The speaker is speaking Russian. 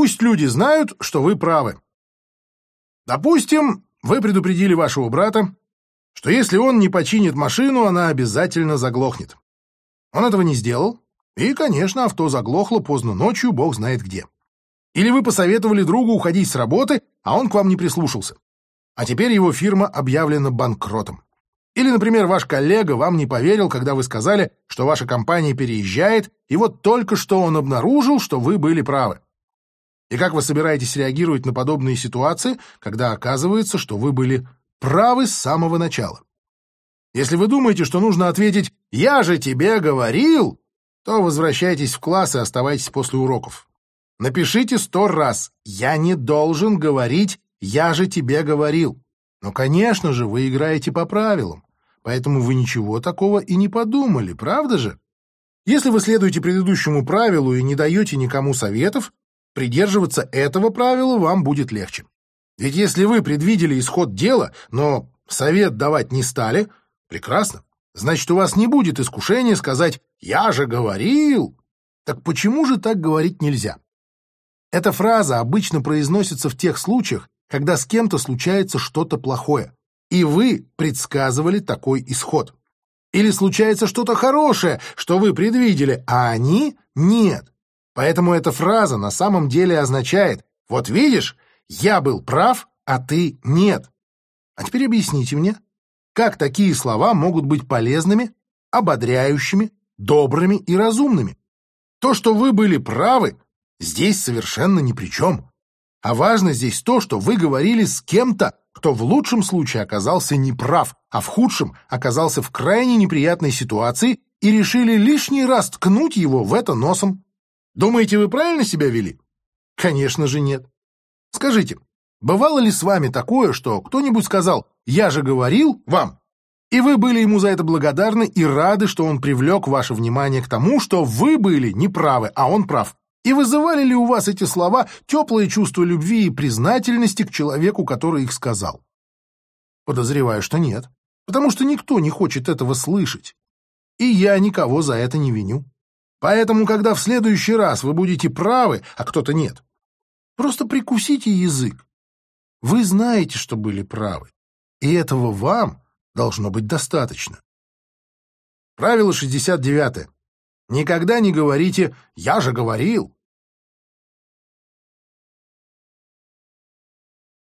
Пусть люди знают, что вы правы. Допустим, вы предупредили вашего брата, что если он не починит машину, она обязательно заглохнет. Он этого не сделал, и, конечно, авто заглохло поздно ночью, бог знает где. Или вы посоветовали другу уходить с работы, а он к вам не прислушался. А теперь его фирма объявлена банкротом. Или, например, ваш коллега вам не поверил, когда вы сказали, что ваша компания переезжает, и вот только что он обнаружил, что вы были правы. И как вы собираетесь реагировать на подобные ситуации, когда оказывается, что вы были правы с самого начала? Если вы думаете, что нужно ответить «Я же тебе говорил», то возвращайтесь в класс и оставайтесь после уроков. Напишите сто раз «Я не должен говорить «Я же тебе говорил». Но, конечно же, вы играете по правилам, поэтому вы ничего такого и не подумали, правда же? Если вы следуете предыдущему правилу и не даете никому советов, придерживаться этого правила вам будет легче. Ведь если вы предвидели исход дела, но совет давать не стали, прекрасно. Значит, у вас не будет искушения сказать «я же говорил». Так почему же так говорить нельзя? Эта фраза обычно произносится в тех случаях, когда с кем-то случается что-то плохое, и вы предсказывали такой исход. Или случается что-то хорошее, что вы предвидели, а они — нет. Поэтому эта фраза на самом деле означает «Вот видишь, я был прав, а ты нет». А теперь объясните мне, как такие слова могут быть полезными, ободряющими, добрыми и разумными? То, что вы были правы, здесь совершенно ни при чем. А важно здесь то, что вы говорили с кем-то, кто в лучшем случае оказался неправ, а в худшем оказался в крайне неприятной ситуации и решили лишний раз ткнуть его в это носом. Думаете, вы правильно себя вели? Конечно же нет. Скажите, бывало ли с вами такое, что кто-нибудь сказал «я же говорил вам», и вы были ему за это благодарны и рады, что он привлек ваше внимание к тому, что вы были неправы, а он прав? И вызывали ли у вас эти слова теплые чувства любви и признательности к человеку, который их сказал? Подозреваю, что нет, потому что никто не хочет этого слышать. И я никого за это не виню. Поэтому, когда в следующий раз вы будете правы, а кто-то нет, просто прикусите язык. Вы знаете, что были правы, и этого вам должно быть достаточно. Правило 69. Никогда не говорите «я же говорил».